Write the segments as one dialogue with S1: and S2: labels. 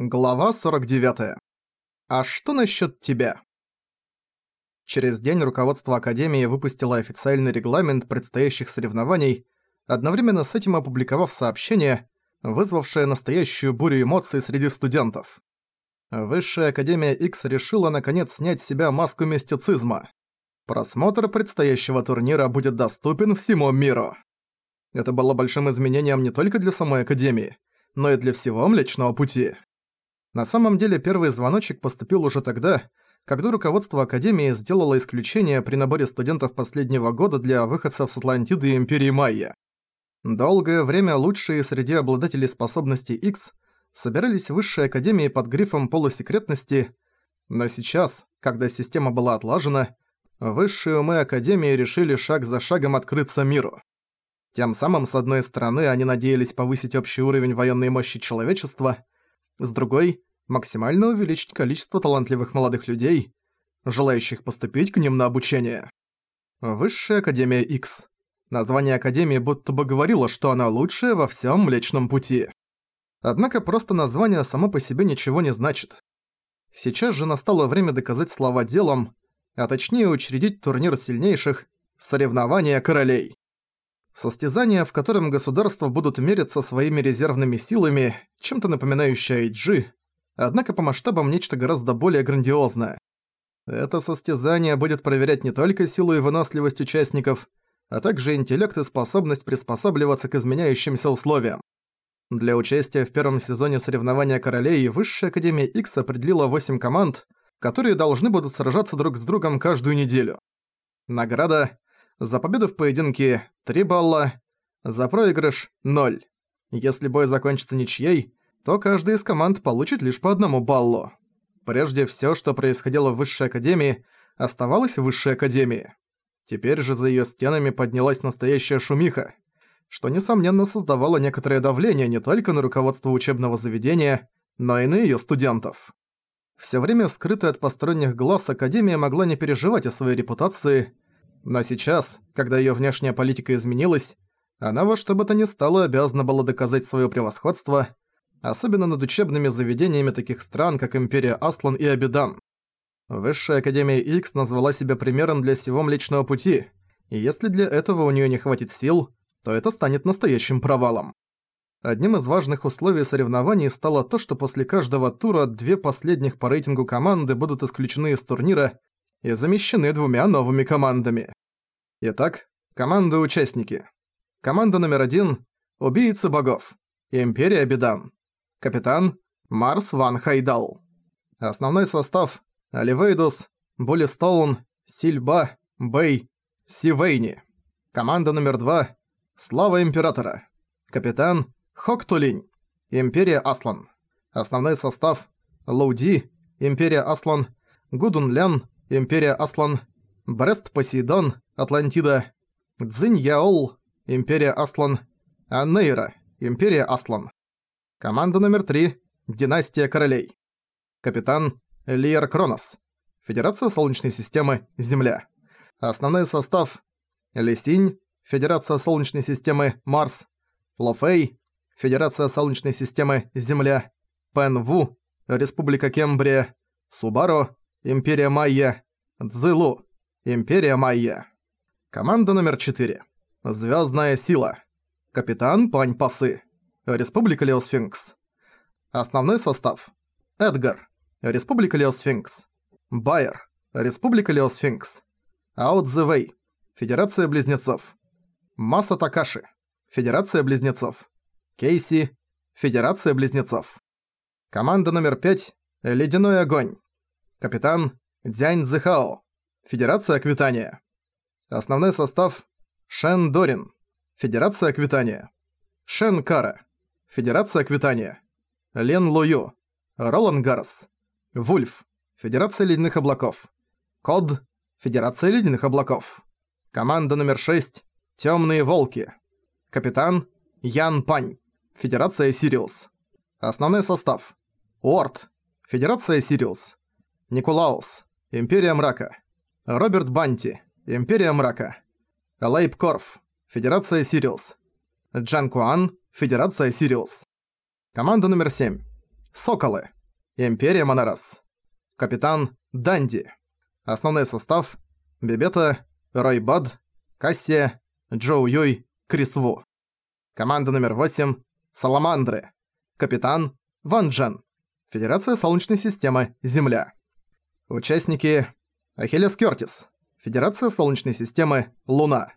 S1: Глава 49. А что насчет тебя? Через день руководство Академии выпустило официальный регламент предстоящих соревнований, одновременно с этим опубликовав сообщение, вызвавшее настоящую бурю эмоций среди студентов. Высшая Академия X решила наконец снять с себя маску мистицизма. Просмотр предстоящего турнира будет доступен всему миру. Это было большим изменением не только для самой Академии, но и для всего Млечного Пути. На самом деле первый звоночек поступил уже тогда, когда руководство Академии сделало исключение при наборе студентов последнего года для выходцев с Атлантиды и Империи Майя. Долгое время лучшие среди обладателей способностей X собирались в Высшей Академии под грифом полусекретности, но сейчас, когда система была отлажена, высшие умы Академии решили шаг за шагом открыться миру. Тем самым, с одной стороны, они надеялись повысить общий уровень военной мощи человечества, с другой максимально увеличить количество талантливых молодых людей, желающих поступить к ним на обучение. Высшая Академия X. Название Академии будто бы говорило, что она лучшая во всем Млечном Пути. Однако просто название само по себе ничего не значит. Сейчас же настало время доказать слова делом, а точнее учредить турнир сильнейших «Соревнования королей». Состязание, в котором государства будут мериться своими резервными силами, чем-то напоминающее IG, однако по масштабам нечто гораздо более грандиозное. Это состязание будет проверять не только силу и выносливость участников, а также интеллект и способность приспосабливаться к изменяющимся условиям. Для участия в первом сезоне соревнования королей Высшая Академия X определила 8 команд, которые должны будут сражаться друг с другом каждую неделю. Награда за победу в поединке 3 балла, за проигрыш 0. Если бой закончится ничьей, то каждая из команд получит лишь по одному баллу. Прежде всё, что происходило в Высшей Академии, оставалось в Высшей Академии. Теперь же за её стенами поднялась настоящая шумиха, что, несомненно, создавало некоторое давление не только на руководство учебного заведения, но и на её студентов. Всё время скрытая от посторонних глаз Академия могла не переживать о своей репутации, но сейчас, когда её внешняя политика изменилась, она во что бы то ни стало обязана была доказать своё превосходство – особенно над учебными заведениями таких стран, как Империя Аслан и Абидан. Высшая Академия X назвала себя примером для всего Млечного Пути, и если для этого у неё не хватит сил, то это станет настоящим провалом. Одним из важных условий соревнований стало то, что после каждого тура две последних по рейтингу команды будут исключены из турнира и замещены двумя новыми командами. Итак, команды-участники. Команда номер один – Убийцы богов. Империя Бедан. Капитан Марс Ван Хайдал. Основной состав Оливейдус, Буллистоун, Сильба, Бэй, Сивейни. Команда номер два Слава Императора. Капитан Хоктулинь, Империя Аслан. Основной состав Лоуди, Империя Аслан, Гудун Лян, Империя Аслан, Брест Посейдон, Атлантида, Цзинь Яол, Империя Аслан, Аннейра, Империя Аслан. Команда номер 3. Династия королей. Капитан Лиер Кронос. Федерация Солнечной системы Земля. Основной состав Лисинь, Федерация Солнечной системы Марс. Лофей, Федерация Солнечной системы Земля. Пенву, Республика Кембрия. Субару, Империя Майя. Цзылу, Империя Майя. Команда номер 4. Звездная сила. Капитан Пань Пасы. Республика Леосфинкс. Основной состав. Эдгар. Республика Леосфинкс. Байер. Республика Леосфинкс. Аут Зевей. Федерация Близнецов. Маса Такаши. Федерация Близнецов. Кейси. Федерация Близнецов. Команда номер 5. Ледяной огонь. Капитан Дзянь Зихао. Федерация Аквитания. Основной состав. Шен Дорин. Федерация Аквитания. Шен Кара. Федерация Аквитания. Лен Лую. Ролан Гарс. Вульф. Федерация Ледяных Облаков. Код. Федерация Ледяных Облаков. Команда номер 6. Тёмные Волки. Капитан. Ян Пань. Федерация Сириус. Основной состав. Уорд. Федерация Сириус. Николаус. Империя Мрака. Роберт Банти. Империя Мрака. Лейб Корф. Федерация Сириус. Джан Куан. Федерация Сириус. Команда номер 7. Соколы. Империя Монорас. Капитан Данди. Основной состав Бебета, Рой Бад, Кассия, Джоу Юй, Крис Ву. Команда номер 8 Саламандры. Капитан Ван Джен. Федерация Солнечной системы Земля. Участники Ахиллес Кёртис. Федерация Солнечной системы Луна.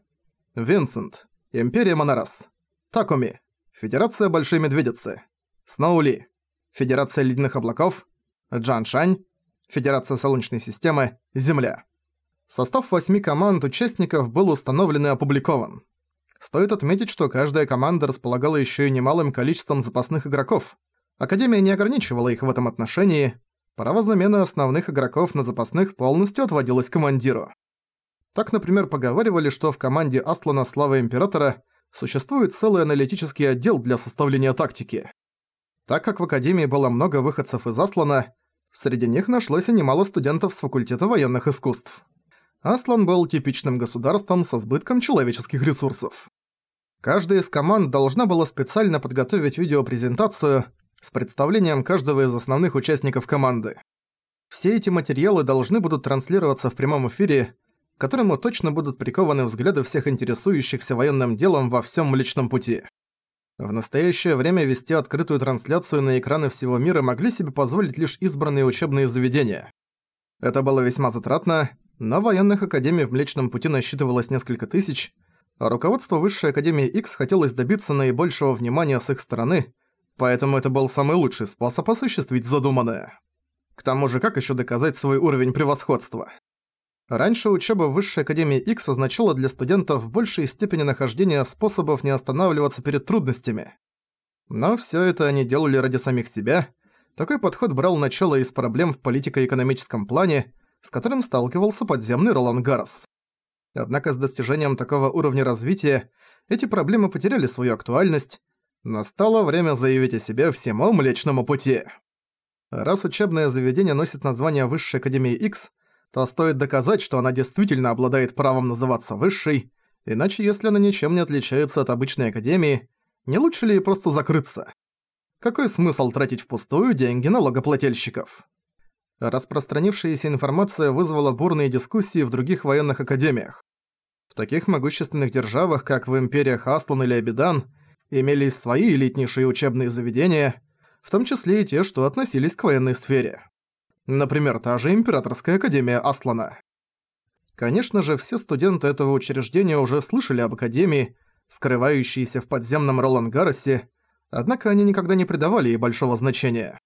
S1: Винсент. Империя Монорас. Такуми. Федерация Большой Медведицы. Сноули. Федерация Ледяных Облаков. Джан Шань. Федерация Солнечной системы Земля. Состав восьми команд участников был установлен и опубликован. Стоит отметить, что каждая команда располагала еще и немалым количеством запасных игроков. Академия не ограничивала их в этом отношении. Право замены основных игроков на запасных полностью отводилось командиру. Так, например, поговаривали, что в команде Аслана Слава Императора существует целый аналитический отдел для составления тактики. Так как в Академии было много выходцев из Аслана, среди них нашлось и немало студентов с факультета военных искусств. Аслан был типичным государством со сбытком человеческих ресурсов. Каждая из команд должна была специально подготовить видеопрезентацию с представлением каждого из основных участников команды. Все эти материалы должны будут транслироваться в прямом эфире, к которому точно будут прикованы взгляды всех интересующихся военным делом во всем Млечном Пути. В настоящее время вести открытую трансляцию на экраны всего мира могли себе позволить лишь избранные учебные заведения. Это было весьма затратно, но военных академий в Млечном Пути насчитывалось несколько тысяч, а руководство Высшей Академии X хотелось добиться наибольшего внимания с их стороны, поэтому это был самый лучший способ осуществить задуманное. К тому же, как еще доказать свой уровень превосходства? Раньше учеба в Высшей Академии X означала для студентов в большей степени нахождения способов не останавливаться перед трудностями. Но все это они делали ради самих себя. Такой подход брал начало из проблем в политико-экономическом плане, с которым сталкивался подземный Ролан Гаррес. Однако с достижением такого уровня развития эти проблемы потеряли свою актуальность, настало время заявить о себе всему Млечному Пути. Раз учебное заведение носит название Высшей Академии X, то стоит доказать, что она действительно обладает правом называться Высшей, иначе если она ничем не отличается от обычной Академии, не лучше ли просто закрыться? Какой смысл тратить впустую деньги налогоплательщиков? Распространившаяся информация вызвала бурные дискуссии в других военных академиях. В таких могущественных державах, как в империях Аслан или Абидан, имелись свои элитнейшие учебные заведения, в том числе и те, что относились к военной сфере. Например, та же Императорская Академия Аслана. Конечно же, все студенты этого учреждения уже слышали об Академии, скрывающейся в подземном Ролангаросе, однако они никогда не придавали ей большого значения.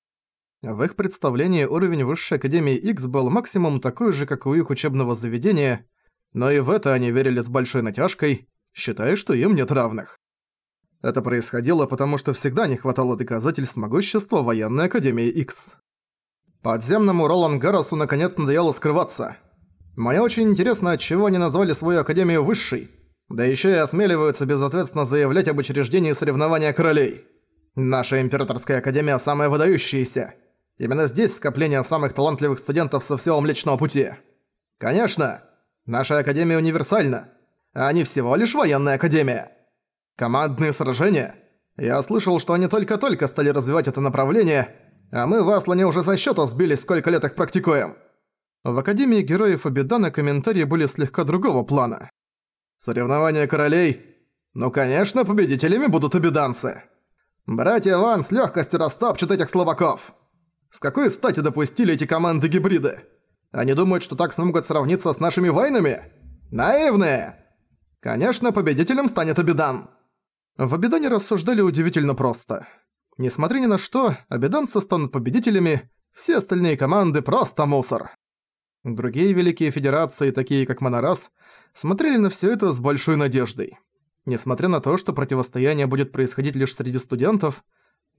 S1: В их представлении уровень Высшей Академии X был максимум такой же, как у их учебного заведения, но и в это они верили с большой натяжкой, считая, что им нет равных. Это происходило потому, что всегда не хватало доказательств могущества Военной Академии X. Подземному Ролан Гарросу наконец надоело скрываться. Мне очень интересно, от чего они назвали свою Академию Высшей, да еще и осмеливаются безответственно заявлять об учреждении соревнования королей. Наша Императорская Академия самая выдающаяся – Именно здесь скопление самых талантливых студентов со всего Млечного Пути. Конечно, наша Академия универсальна, а не всего лишь военная Академия. Командные сражения. Я слышал, что они только-только стали развивать это направление, а мы в Аслане уже за счёт сбились, сколько лет их практикуем. В Академии Героев Абидана комментарии были слегка другого плана. Соревнования королей? Ну конечно, победителями будут абиданцы. Братья Ван с легкостью растопчут этих слабаков. С какой стати допустили эти команды-гибриды? Они думают, что так смогут сравниться с нашими войнами? Наивные! Конечно, победителем станет Абидан. В Абидане рассуждали удивительно просто. Несмотря ни на что, абиданцы станут победителями, все остальные команды просто мусор. Другие великие федерации, такие как Монорас, смотрели на все это с большой надеждой. Несмотря на то, что противостояние будет происходить лишь среди студентов,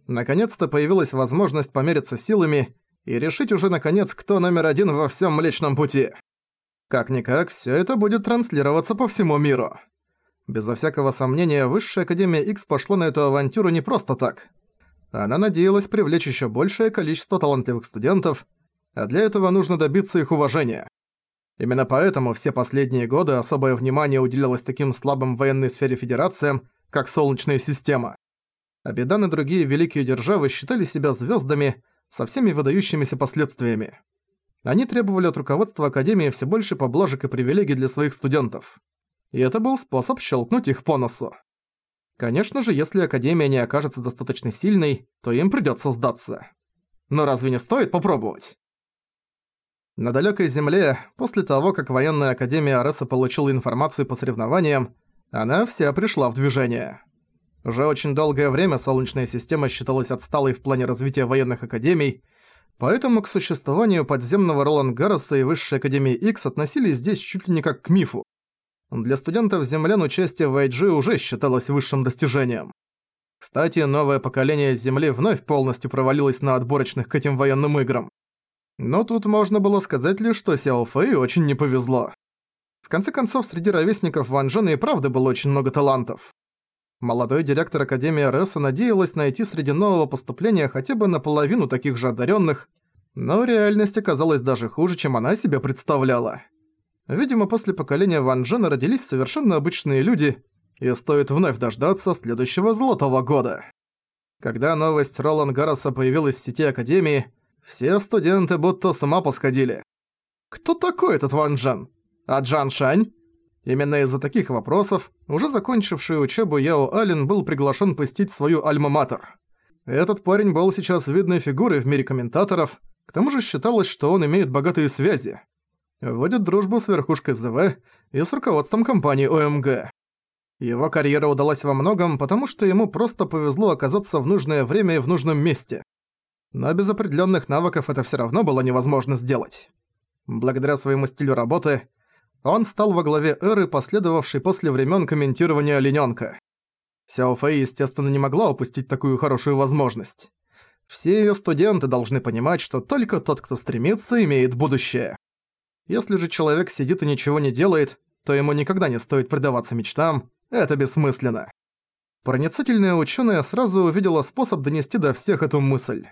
S1: Наконец-то появилась возможность помериться силами и решить уже наконец, кто номер один во всем Млечном Пути. Как-никак, все это будет транслироваться по всему миру. Безо всякого сомнения, Высшая Академия X пошла на эту авантюру не просто так. Она надеялась привлечь еще большее количество талантливых студентов, а для этого нужно добиться их уважения. Именно поэтому все последние годы особое внимание уделялось таким слабым в военной сфере федерациям, как Солнечная система. Абидан и другие великие державы считали себя звездами со всеми выдающимися последствиями. Они требовали от руководства Академии все больше поблажек и привилегий для своих студентов. И это был способ щелкнуть их по носу. Конечно же, если Академия не окажется достаточно сильной, то им придётся сдаться. Но разве не стоит попробовать? На далёкой Земле, после того, как военная Академия Ареса получила информацию по соревнованиям, она вся пришла в движение. Уже очень долгое время Солнечная система считалась отсталой в плане развития военных академий, поэтому к существованию подземного Ролан Гарроса и Высшей Академии X относились здесь чуть ли не как к мифу. Для студентов землян участие в IG уже считалось высшим достижением. Кстати, новое поколение Земли вновь полностью провалилось на отборочных к этим военным играм. Но тут можно было сказать лишь, что Сяо Фэй очень не повезло. В конце концов, среди ровесников Ван Джена и правда было очень много талантов. Молодой директор Академии Реса надеялась найти среди нового поступления хотя бы наполовину таких же одаренных, но реальность оказалась даже хуже, чем она себе представляла. Видимо, после поколения Ван Джена родились совершенно обычные люди, и стоит вновь дождаться следующего Золотого года. Когда новость Ролан Гарроса появилась в сети Академии, все студенты будто с ума посходили. Кто такой этот Ван Джен? А Джан Шань? Именно из-за таких вопросов, уже закончивший учебу Яо Ален был приглашен посетить свою альма-матер. Этот парень был сейчас видной фигурой в мире комментаторов, к тому же считалось, что он имеет богатые связи. Вводит дружбу с верхушкой ЗВ и с руководством компании ОМГ. Его карьера удалась во многом, потому что ему просто повезло оказаться в нужное время и в нужном месте. Но без определенных навыков это все равно было невозможно сделать. Благодаря своему стилю работы, он стал во главе эры, последовавшей после времен комментирования оленёнка. Сяо Фэй, естественно, не могла упустить такую хорошую возможность. Все её студенты должны понимать, что только тот, кто стремится, имеет будущее. Если же человек сидит и ничего не делает, то ему никогда не стоит предаваться мечтам, это бессмысленно. Проницательная ученая сразу увидела способ донести до всех эту мысль.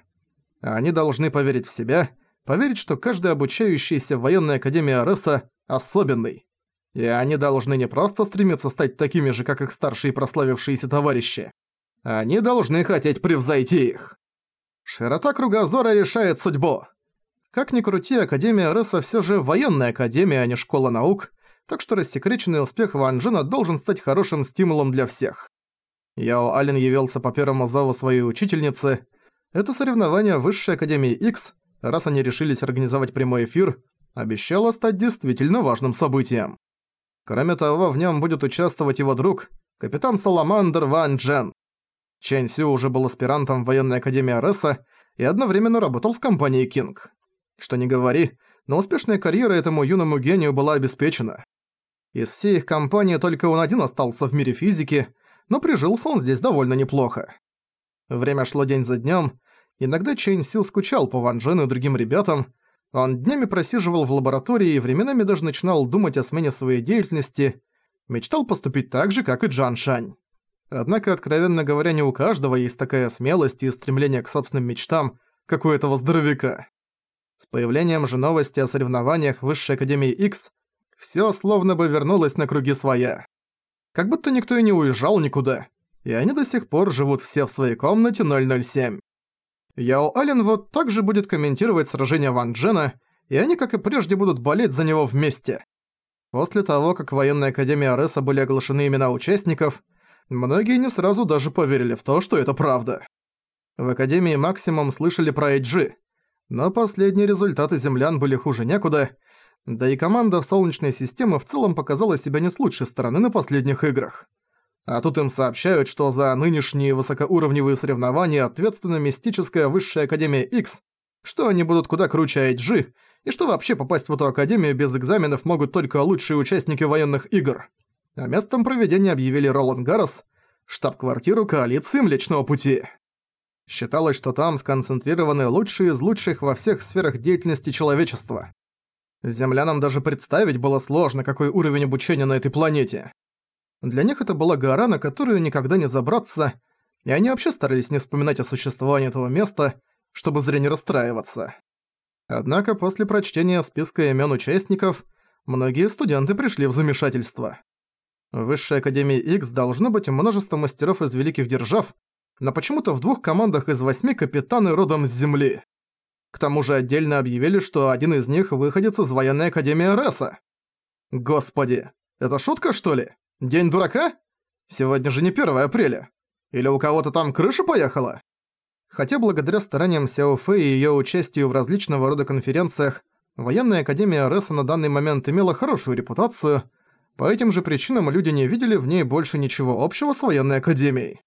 S1: Они должны поверить в себя, поверить, что каждый обучающийся в военной академии Ареса особенный. И они должны не просто стремиться стать такими же, как их старшие прославившиеся товарищи. Они должны хотеть превзойти их. Широта кругозора решает судьбу. Как ни крути, Академия Рыса всё же военная академия, а не школа наук, так что рассекреченный успех Ван Джина должен стать хорошим стимулом для всех. Яо Ален явился по первому зову своей учительницы. Это соревнование Высшей Академии X, раз они решились организовать прямой эфир, обещало стать действительно важным событием. Кроме того, в нем будет участвовать его друг, капитан Саламандр Ван Джен. Чэнь Сю уже был аспирантом военной академии Ареса и одновременно работал в компании Кинг. Что не говори, но успешная карьера этому юному гению была обеспечена. Из всей их компании только он один остался в мире физики, но прижился он здесь довольно неплохо. Время шло день за днем. Иногда Чэнь Сю скучал по Ван Джену и другим ребятам, он днями просиживал в лаборатории и временами даже начинал думать о смене своей деятельности, мечтал поступить так же, как и Джан Шань. Однако, откровенно говоря, не у каждого есть такая смелость и стремление к собственным мечтам, как у этого здоровяка. С появлением же новости о соревнованиях Высшей Академии X всё словно бы вернулось на круги своя. Как будто никто и не уезжал никуда, и они до сих пор живут все в своей комнате 007. Яо Ален вот также будет комментировать сражение Ван Джена, и они, как и прежде, будут болеть за него вместе. После того, как в военной академии Ареса были оглашены имена участников, многие не сразу даже поверили в то, что это правда. В Академии Максимум слышали про Эйджи, но последние результаты землян были хуже некуда, да и команда Солнечной системы в целом показала себя не с лучшей стороны на последних играх. А тут им сообщают, что за нынешние высокоуровневые соревнования ответственна мистическая высшая Академия X, что они будут куда круче IG, и что вообще попасть в эту Академию без экзаменов могут только лучшие участники военных игр. А местом проведения объявили Ролан Гаррос, штаб-квартиру коалиции Млечного Пути. Считалось, что там сконцентрированы лучшие из лучших во всех сферах деятельности человечества. Землянам даже представить было сложно, какой уровень обучения на этой планете. Для них это была гора, на которую никогда не забраться, и они вообще старались не вспоминать о существовании этого места, чтобы зря не расстраиваться. Однако после прочтения списка имен участников, многие студенты пришли в замешательство. В Высшей Академии X должно быть множество мастеров из великих держав, но почему-то в двух командах из восьми капитаны родом с Земли. К тому же отдельно объявили, что один из них выходец из военной академии РСа. Господи, это шутка что ли? День дурака? Сегодня же не 1 апреля. Или у кого-то там крыша поехала? Хотя благодаря стараниям Сяо Фэй и её участию в различного рода конференциях, военная академия РСа на данный момент имела хорошую репутацию, по этим же причинам люди не видели в ней больше ничего общего с военной академией.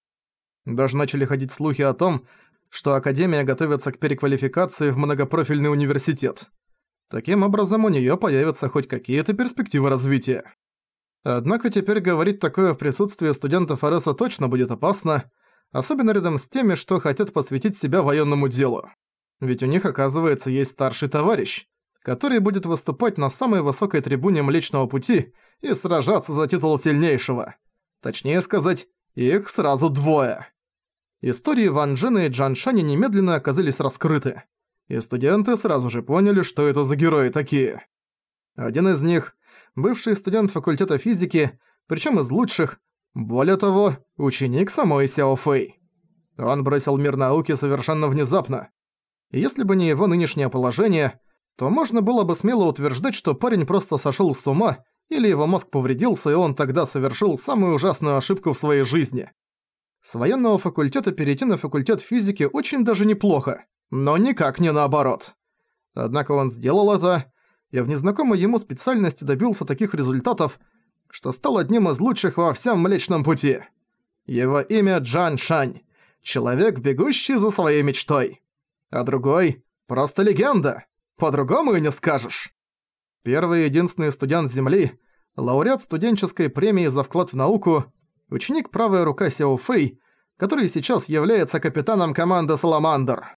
S1: Даже начали ходить слухи о том, что Академия готовится к переквалификации в многопрофильный университет. Таким образом, у неё появятся хоть какие-то перспективы развития. Однако теперь говорить такое в присутствии студентов РСа точно будет опасно, особенно рядом с теми, что хотят посвятить себя военному делу. Ведь у них, оказывается, есть старший товарищ, который будет выступать на самой высокой трибуне Млечного Пути и сражаться за титул сильнейшего. Точнее сказать, их сразу двое. Истории Ван Джена и Джан Шани немедленно оказались раскрыты, и студенты сразу же поняли, что это за герои такие. Один из них – бывший студент факультета физики, причем из лучших, более того, ученик самой Сяо Фэй. Он бросил мир науки совершенно внезапно. И если бы не его нынешнее положение, то можно было бы смело утверждать, что парень просто сошел с ума, или его мозг повредился, и он тогда совершил самую ужасную ошибку в своей жизни. С военного факультета перейти на факультет физики очень даже неплохо, но никак не наоборот. Однако он сделал это, и в незнакомой ему специальности добился таких результатов, что стал одним из лучших во всем Млечном Пути. Его имя Джан Шань, человек, бегущий за своей мечтой. А другой — просто легенда, по-другому и не скажешь. Первый и единственный студент Земли, лауреат студенческой премии за вклад в науку, ученик правая рука Сяо Фэй, который сейчас является капитаном команды «Саламандр».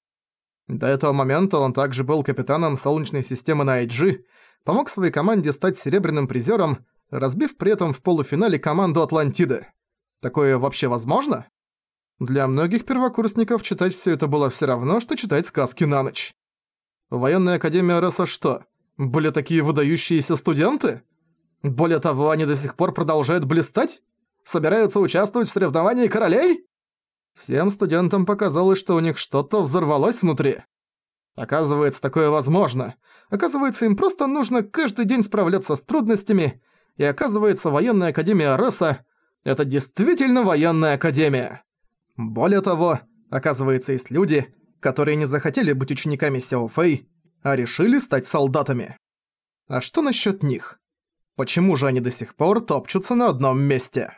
S1: До этого момента он также был капитаном Солнечной системы на IG, помог своей команде стать серебряным призером, разбив при этом в полуфинале команду Атлантиды. Такое вообще возможно? Для многих первокурсников читать все это было все равно, что читать сказки на ночь. Военная академия РСа что, были такие выдающиеся студенты? Более того, они до сих пор продолжают блистать? Собираются участвовать в соревновании королей? Всем студентам показалось, что у них что-то взорвалось внутри. Оказывается, такое возможно. Оказывается, им просто нужно каждый день справляться с трудностями, и оказывается, военная академия Реса — это действительно военная академия. Более того, оказывается, есть люди, которые не захотели быть учениками Сяо Фэй, а решили стать солдатами. А что насчет них? Почему же они до сих пор топчутся на одном месте?